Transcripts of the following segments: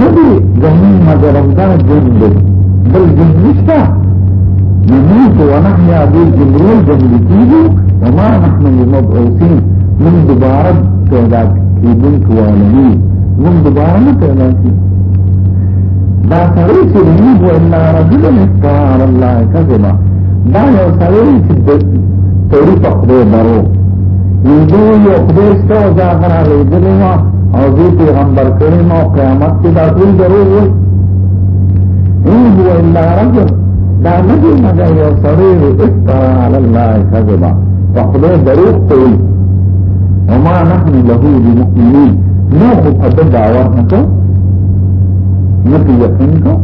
ندی زمین مگر دا جن دی بل جن نشتا نمیت و نحیا دیر جمرول جملی کیدو وما نحن مبعوثین من دوباره پیدا کیدن کوالنی من دوباره نه پیدا کیدن دا سره چې نه هو الا رجل افترا على الله كذبا دا یو سره چې د توري په خدای درو یو یو خدای ستو ځا غره لري دغه او دې پیغمبر کریم او قیامت کې دا ټول دروغ وي ان هو الا رجل دا نه دی مګر یو سړی دی افترا علی الله کذبا په خدای دروغ کوي وما نحن له بمؤمنین نو خو په دې دعوا نه کو نه په یقین کو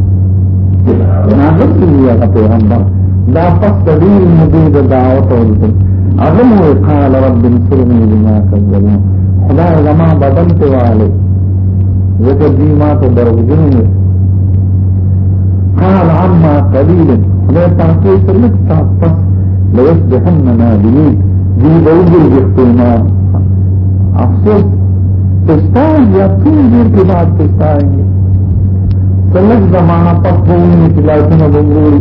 نه هیڅ یو پیغمبر دا پس د دې مدې د دعوت او هغه مو قال رب انصرني بما كذبون خدا زما بدن ته والي ذکر دي ما ته دروځنه قال عما قليل خدای تاسو ته لږ تاسو لو يصبحن نادمين دي بوجر باختنان افسوس تستان یا ټول دیر کې بعد تستان دي سلک زمانہ پس بونی تلاسونه بونی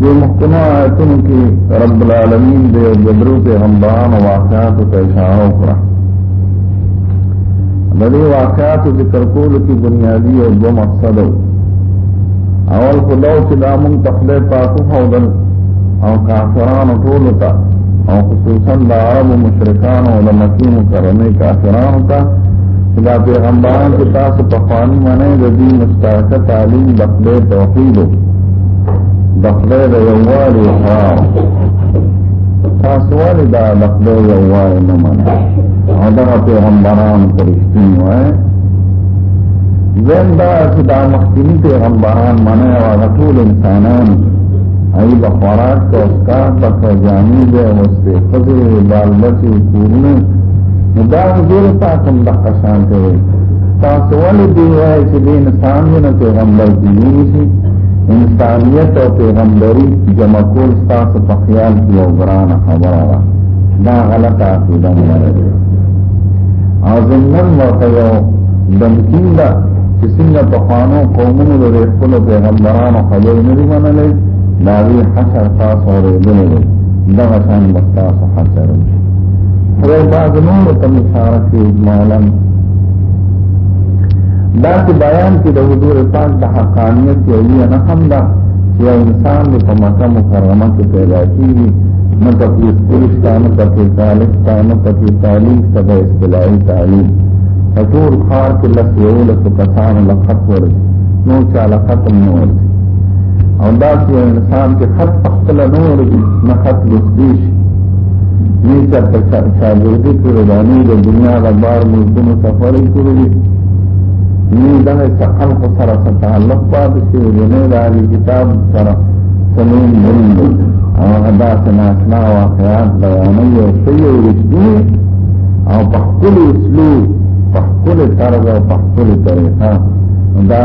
دې مخکنو آیتونو کې رب العالمین د یو بدرو پیغمبرانو واقعاتو ته اشاره وکړه د دې واقعاتو ذکر کولو کې بنیادی او دوه مقصد وو اول خو دا چې دا مونږ تخلی پاکو خودل او کافرانو ټولو ته او خصوصا د عربو مشرکانو او د مکې مکرمې کافرانو ته چې دا پیغمبران چې تاسو په خواني منئ د دې مشترکه تعلیم د خدای توحید وو د خدای د یووالي خوا تاسو ولې دا د خدای یووالي نه منئ او دغه پیغمبران په رښتین وایي زم دا چې دا مخکینی پیغمبران منئ او هغه ټول انسانان ای به خوراک کو اسکار به کو جامې به وسته خزه بال بچي کورونه دا زیر تاسو د قشان کوي تاسو ولې دی وای چې د انسان نه پیغمبر دی نشي انسانیت او پیغمبري جمع کول تاسو په خیال کې یو ګران خبره ده دا غلطه عقیده نه ده او زمون ورته یو دمکین ده چې څنګه په خوانو قومونو د خپل پیغمبرانو خبرې نه دی منلې دا وی حشر تاسو ورېدلې ده دا شان بس تاسو حشر وي پر بعض نور ته مشارکه مولم دا چې بیان کې د حضور پاک د حقانیت یو لوی نه هم ده چې یو انسان د په مکه مکرمه کې پیدا کېږي نه پکې سکول شته نه پکې کالج شته نه پکې تعلیم شته د اصطلاحي تعلیم په ټول ښار کې لس یولسو کسانو له خط ورځي نور چا له خط هم نه ورځي او داسې یو انسان چې خط په خپله نه ورځي نه خط لوستېږي نیسا په شاګردي کې رواني د دنیا د بار ملکونو سفر کړی دی نه دا چې خلق سره تعلق پاتې شي د نه د اهل کتاب سره سمون بند او هدا سناسنا واقعات بیانوي او صحیح او رښتینی او په خپل اسلوب په خپل طرز او په خپل طریقه دا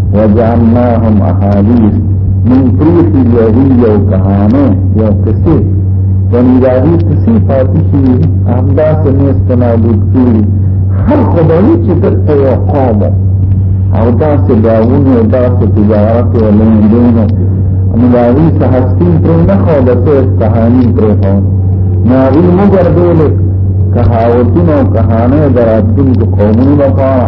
وجعلناهم احاديث من طريق اليهود وكهانه وقصه یعنی داغی کسی پاتی شی همدا سمیس تنالود کیوی هر خدایی چه در تیقامو او داسې باغونه او داسې تجارت او لندونه نو د هغوی څخه سپین پرې نه خو د سیف کهاني پرې خو نو هغوی وګرځولې کهاوتونه او کهانه د راتلونکو قومونو لپاره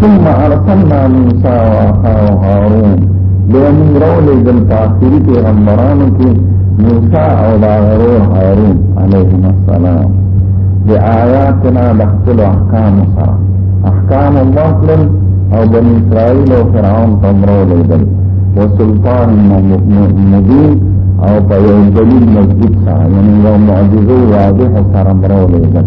ثم ارسلنا موسى واخاه هارون لهم رول دل تاخيري پیغمبرانو کې موسی او داغرو هارون عليهم السلام بآياتنا دخل احکام سره احکام الله کړل او بني اسرائيل او فرعون تمرو لیدل وسلطان مبين او په یو دلیل مضبوط سره یعنی یو معجزه واضح سره مرو لیدل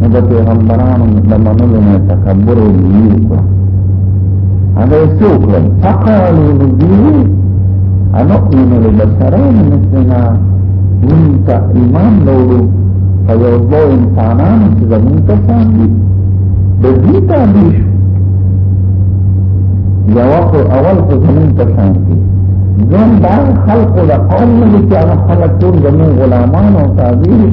نو د پیغمبرانو د منلو نه تکبر یې ډېر کړ هغه یې څه وکړل فقالو لدیوي انؤمن لبشرین مثلنا مونږ ته ایمان لرو په یو دوه انسانانو چې زمونږ ته شان دي د دې تابع شو یوه خو اول خو زمونږ ته شان دي دوم دا خلقو د قوم نه دي چې هغه خلک ټول زمونږ غلامان او تابع دي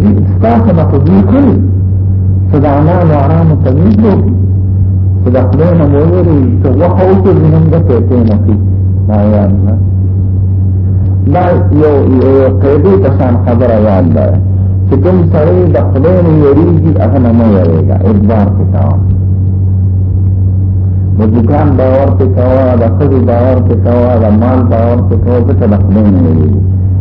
دې ستاسو نه خو دوی کړي چې د اعمالو حرامو تمیز وکړي چې د خدای نه مو ویلي چې غوښه وکړي هم د پیسې نه کړي ما یاد نه دا یو یو قیدې په شان خبره یاد ده چې کوم سړی د خدای نه یریږي هغه نه مو یریږي اعتبار کې کاوه د دکان باور کې کاوه د خدای باور کې کاوه د مال باور کې کاوه ځکه د خدای نه یریږي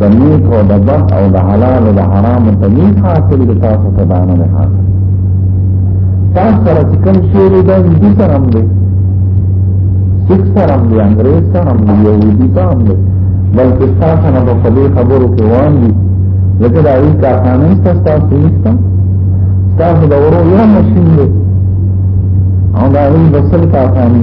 د نیک او د بد او د حلال او د حرام تمیز حاصل دی تاسو ته دانه نه حاصل تاسو سره چې کوم شی دی دا دې سره هم دی سیک سره هم دی انګريز سره هم دی یهودي سره هم دی بلکې تاسو نه په دې خبرو کې وان دي لکه دا یو کارخانه نشته تاسو نشته تاسو دا ورو یو ماشين دی او دا یو بسل کارخانه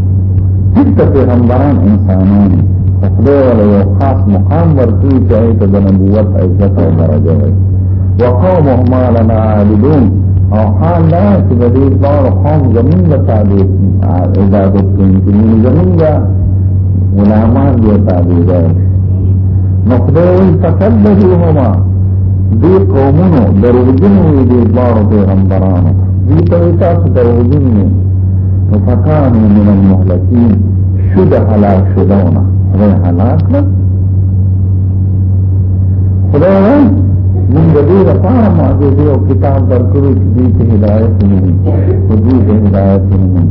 ټیکته پیغمبران انسانان دي خدای ولا یو خاص مقام ورکړي چې هغه ته د نبوت عزت او درجه وي وقوم ما لنا عابدون او حال دا چې د دې ډول قوم زمين له تابع عبادت کوي چې زمين دا غلامان دي تابع دي نو خدای وي تکذبوهما دې قومونو دروغجن وي دې ډول پیغمبرانو دې ته تاسو دروغجن نه نو فکانو من المحلقین شو د حلاک شدونه خدای حلاک کړ خدای وای موږ د دې لپاره معجزې او کتاب درکړو چې دې ته هدایت ومومي او دې ته هدایت ومومي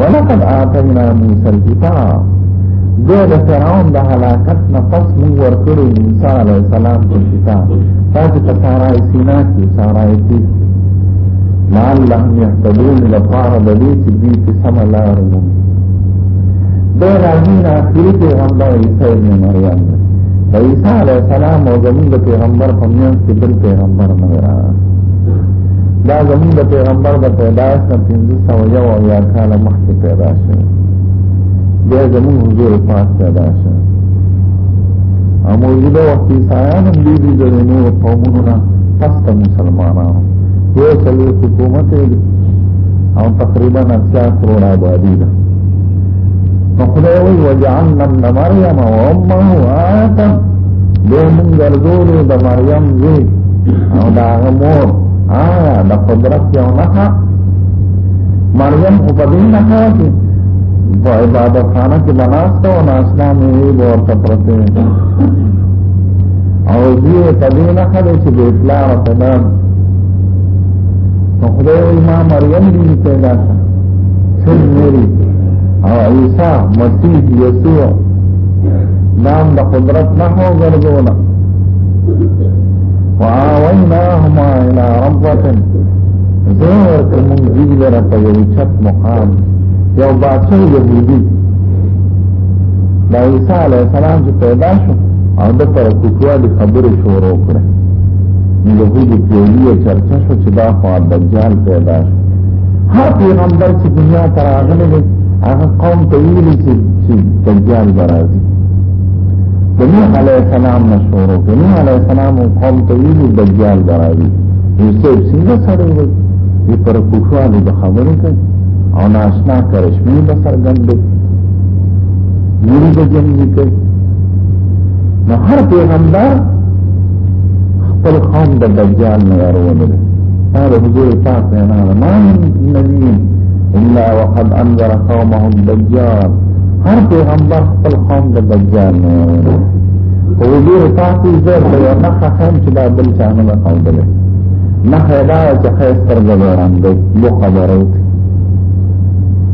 ولقد آتینا موسی الكتاب دې د فرعون د هلاکت نه پس موږ ورکړو موسی علیه السلام ته کتاب تاسو ته سارای سینا کې سارای کې لعلهم يهتدون لپاره د دې چې دوی په سمه لار وو دا راځي نه اخري پیغمبر عیسی ابن مریم دی عیسی علیه السلام او زموږ د پیغمبر په منځ کې بل پیغمبر نه راغی دا زموږ د پیغمبر د پیدایښت نه پنځه سوه یو اویا کاله مخکې پیدا شوی بیا زموږ حضور پاک پیدا شوی او موجوده وخت عیسایان هم دوی دي د نورو قومونو نه پس ته یو سلو حکومت دی او تقریبا اتیا کروڑ آبادی ده نو خدای وی وجعلنا ابن مریم و امه آتا دو من گردولو دا مریم زی او دا غمور آیا دا قدرت یو نخا مریم خو په دې نخا کې په عبادت خانه کې بناسته او ناشنا مې ورته پرته او دې په دې نه خلې چې د پلار په نام په خدای وي ما مریم دې پیدا کړه سر مری او عیسی مسیح یسوع نام د قدرت نه هو ګرځونه وآويناهما إلى ربوة زور كمون دي لرا په یو چت مقام یو باچه یهودی دا عیسی علیه السلام چې پیدا شو او د پر کوټوالي خبرې شروع کړې نو د هغوی د تیوري چرچه شو چې دا خو دجال پیدا شو هر پیغمبر چې دنیا ته راغلی دی هغه قوم ته ویلي چې چې دجال به راځي د نوح علیه السلام نه شروع کړې نوح علیه السلام قوم ته ویلي دجال به راځي نو صاحب څنګه سړی دی د پر کوټوالي به خبرې کوي او ناشنا کرشمې به څرګندوي نوری به جنگی کئی نو هر پیغمبر خپل قوم د دجال نه ورونه دي قال حضور پاک نه نه ما نبی الا وقد انذر قومه الدجال هر پیغمبر خپل قوم د دجال نه ورونه په حضور پاک یې زر له نه خام چې دا بل څه نه قوم دي نه خیدا چې خیر سره ګران دی یو خبره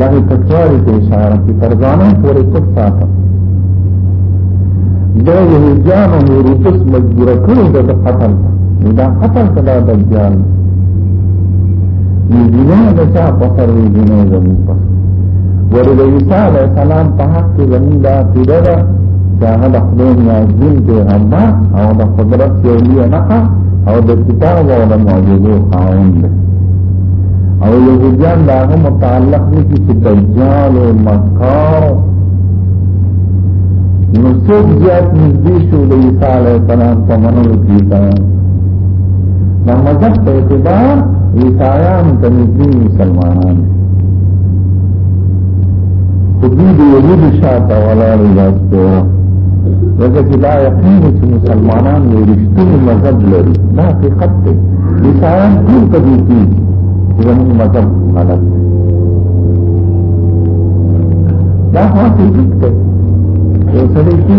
دغه کټواري ته اشاره کوي تر ځانه پورې پټ ساته دا یو ځان او روپس مجبور کړو د قتل نو دا قتل کدا د ځان نو دینه د چا په سر وی دینه زموږ په ورته د عیسی علی السلام په حق کې زموږ دا پیدا ده چې هغه د خدای نیازین پیغمبر او د قدرت یو لوی نقه او د کتاب او د معجزو خاوند دی او یهودیان دا هغه متعلق دي چې دجال او مکار نو څوک زیات نږدې شو د عیسی علیه السلام په منلو کې عیسایان دا مذهب په اعتبار عیسایان ته نږدې مسلمانان خو دوی د یهودو شاته ولاړ لاس په لکه چې دا یقین چې مسلمانان یې رښتینی مذهب لري دا حقیقت دی عیسایان ټول په دې کې چې زموږ مذهب غلط دی دا خو حقیقت دی یو سړی چې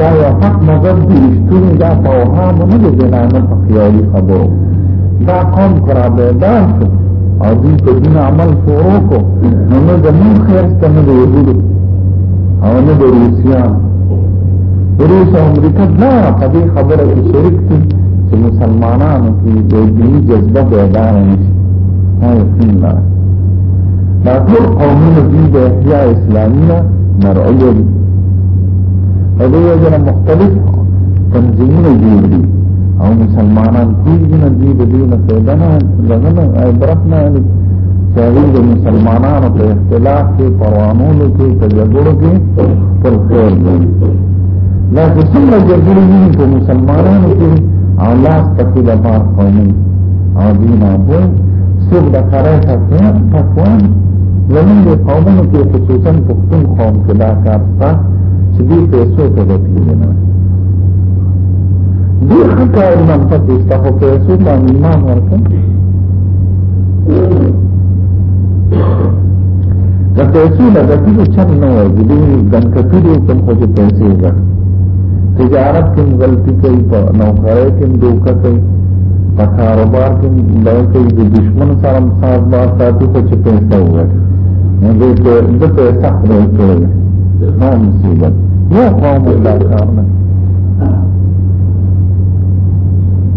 دا یو حق مذهب دی رښتونی دا په اوهامو نه دی بنا نه په خیالي خبرو دا قوم قرابیدان شو او دوی په دین عمل شروع کړو نو نه زموږ خیر ته نه دی وجود او نه د روسیانو روس او امریکا دا په دې خبره کې شریک دي چې مسلمانانو کې د دیني جذبه پیدا نه شي نه یقین نه دا ټول قومونه دي د احیاء اسلامیه مرعي دي په دې وجه مختلف تنظیمونه جوړ دي او مسلمانان کېږي نه دي د دې نه پیدا نه لګنه عبرت نه لري چې د مسلمانانو په اختلاف کې پروانونو کې تجربو کې پر خیر دی لا چې څومره جګړې دي په مسلمانانو کې او لاس پکې د بار قومي او دین ابو څوک د قرار تکوان تکوان زمون د قومونو کې خصوصا پښتون قوم کې دا کار شته چې دې پیسو ته ورتلي نه دې حتی امام پکې ستاسو پیسو باندې امام ورکړي د پیسو لګتي د چم نه وي د دې ګنکټي د کوم خو د پیسې ده تجارت کې غلطي کوي په نوکرۍ کې دوکه کوي په کاروبار کې دا کوي د دشمن سره مساعد با ساتي خو چې پیسې وګړي نو د دې د پیسې خپل کوي نه مصیبت یو قوم الله کار نه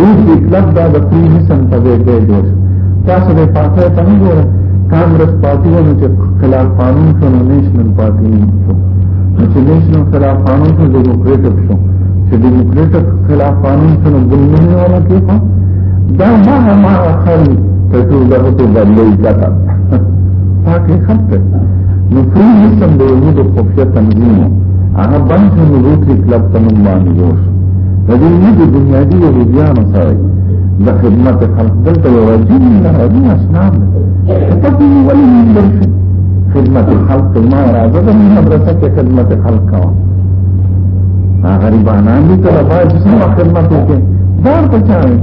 روس وی کلب دا د پری میسن په ځای دی جوړ تاسو د پاتې ته نه ګوره کانګرس پارټي ونه چې خلاف قانون شو نو نېشنل پارټي نه شو چې نېشنل خلاف قانون شو ډیموکراټک شو چې ډیموکراټک خلاف قانون شو نو ګل نه ولا کېږي دا ما ما خل ته ټول دغه ته بدلې کاته پاکه خطه نو پری میسن د یو د خوفیت تنظیم هغه باندې نو روټي کلب تنظیم باندې جوړ د دې نه د بنیادی یهودیانو سره د خدمت خلق دلته یو عجیب نه راځي اسلام ته په دې ولې نه درشي خدمت خلق ما راځه د مدرسې کې خدمت خلق کاوه غریبانان دي ته راځي چې څنګه خدمت وکړي دا په چا دی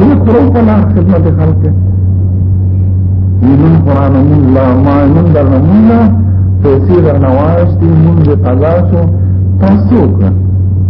دې خورو په لار خدمت خلق کې من قرآن من لا ما من در من لا پیسې در نواش دي مونږ قضا شو تاسو وکړه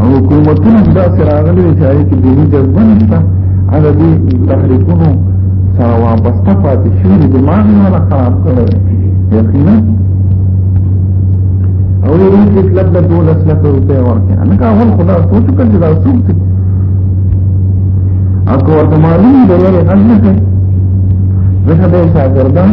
او حکومتونه دا سراغلی چې هغه کې دیني جذبه نشته هغه دې تحریکونو سره وابسته پاتې شي د دماغ نه خراب کړي یقینا او یې دې کلب د 12 لک روپے ورکړي نه کا هو خدا سوچ کړ چې دا څوک دي اکو ورته معلوم دی یې نه نه کوي زه به شاګردان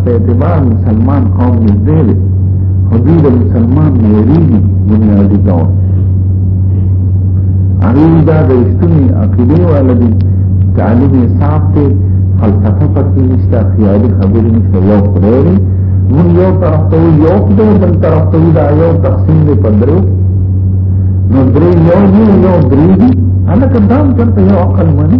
په اعتبار مسلمان قوم نږدې دی خو دوی د مسلمان نه وېرېږي بنیادي ډول هغوی دا د رښتونې عقیدې والا دي تعلیم یې صاف دی فلسفه پکې نشته خیالي خبرې نشته یو خدای دی مونږ یو طرف ته یو خدای بل طرف ته دا یو تقسیم دی په درو نو درې یو یو درې دي هلکه دا هم چېرته یو عقل مني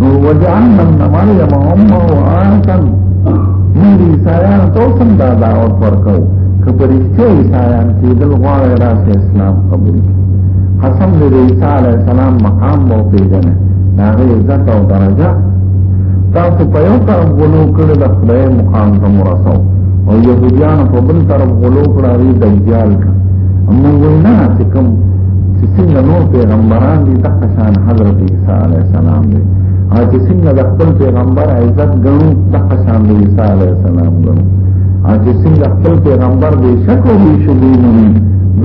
نو وجعلنا ابن مريم امه آتا من عیسایان تو سم دا دعوت ورکو که پر اچو عیسایان کی دل غوار راس اسلام قبول کی قسم دې عیسی علی السلام مقام مو پیژنه دا غي عزت او درجه تاسو په یو طرف غلو کړل د خدای مقام ته مرسو او يهوديان په بل طرف غلو کړل د دجال موږ وینا چې کوم چې څنګه نور پیغمبران دي دغه شان حضرت عیسی علی السلام دی او چې څنګه د خپل پیغمبر عزت ګڼو دغه شان د عیسی علی السلام ګڼو او چې څنګه خپل پیغمبر به شک او به شوبې نه وي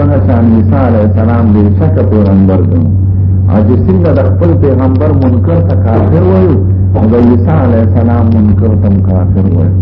دغه شان عیسی علی السلام به شک پیغمبر ګڼو او چې څنګه د خپل پیغمبر منکر ته کافر وایو او د عیسی علی السلام منکر ته کافر وایو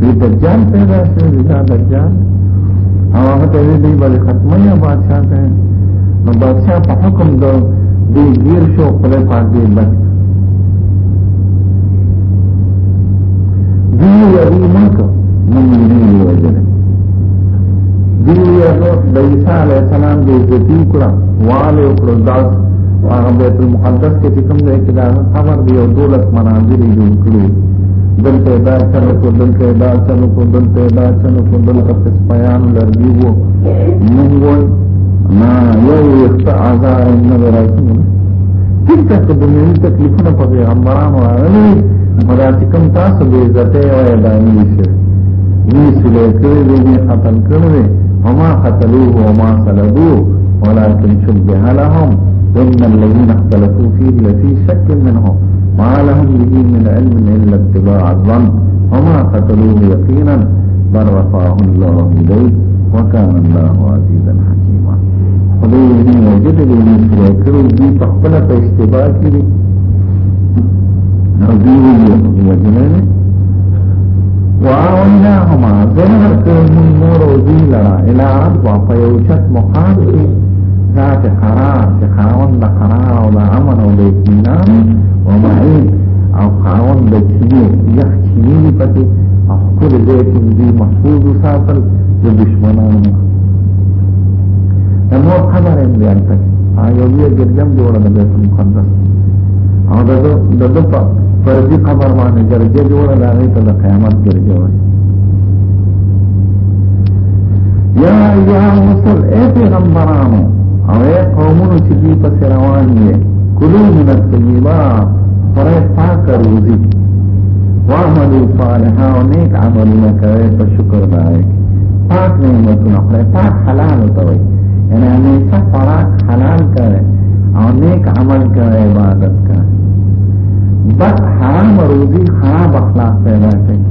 دې دجال پیدا شوی دی دا دجال او هغه ته دې باندې ختمه یا بادشاہ ته نو بادشاہ په حکم د دې غیر شو خپل پاک دې بس دی یوی ملک ممنی وجل دی یو د عیسی علی السلام دې ذکی کړه والے او کړه داس هغه بیت المقدس کې کوم ځای کې دا خبر دی او دولت مناظر جوړ کړو دلته دا چلو کو دلته دا چلو کو دلته دا چلو کو دلته سپیان لرګي وو موږ وو ما یو وخت عذاب نه راځي دلته د دنیا تکلیفونه په پیغمبرانو راغلي مراتب کم تاسو به عزت او اداني شي دې سره کړې دې خپل کړې وما قتلوه وما صلبوه ولكن شبه لهم وإن الذين اختلفوا فيه لفي شك منهم ما لهم به من علم الا اتباع الظن وما قتلوه يقينا بل رفعه الله اليه وكان الله عزيزا حكيما خدای دې موجود دې نه سره کړو دې په خپل په اشتباه کې دي نو دې یې وجنه واویناهما زهر کړو مور او دې لرا الى رب په یو چت مقام کې ذات قرار چې خاوند د قرار او د امن او د اطمینان او معین او خاوند د چینې یخ چینې دي پکې او خپل ځای کې دوی محفوظ وساتل د دشمنانو نه د مور قبر یې بیا هلته او یو لوی ګرجم جوړه د بیت المقدس او د ده د ده په فرضي قبر باندې ګرجه جوړه د هغې ته د قیامت ګرجه وایي یا یا مسل اے پیغمبرانو او اے قومونو چې دوی پسې روان دي کلو من الطیبات خورای پاک روزي وعملو صالحا او نیک عملونه کوي په شکر باندې پاک نعمتونه خورای پاک حلال وتوي یعنی همیشه خوراک حلال کوي او نیک عمل کوي عبادت کوي بس حرام روزي خراب اخلاق پیدا کوي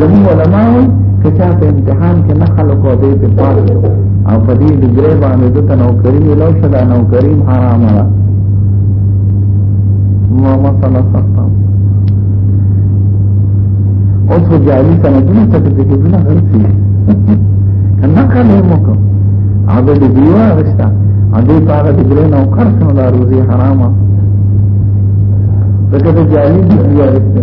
زمون علماء وي که چا په امتحان کې نه خلق او دې په پاس او په دې ډیګرې باندې د نوکری لو شدا نوکری حرام ده ما مثلا سخته اوس خو جعلي سندونه سرټیفیکټونه غلطي کنه کله مو کو هغه دې دیوا غشتا هغه په هغه دې ګرې نو کار شنو دا روزي حرامه دغه جعلي دیوا غشتا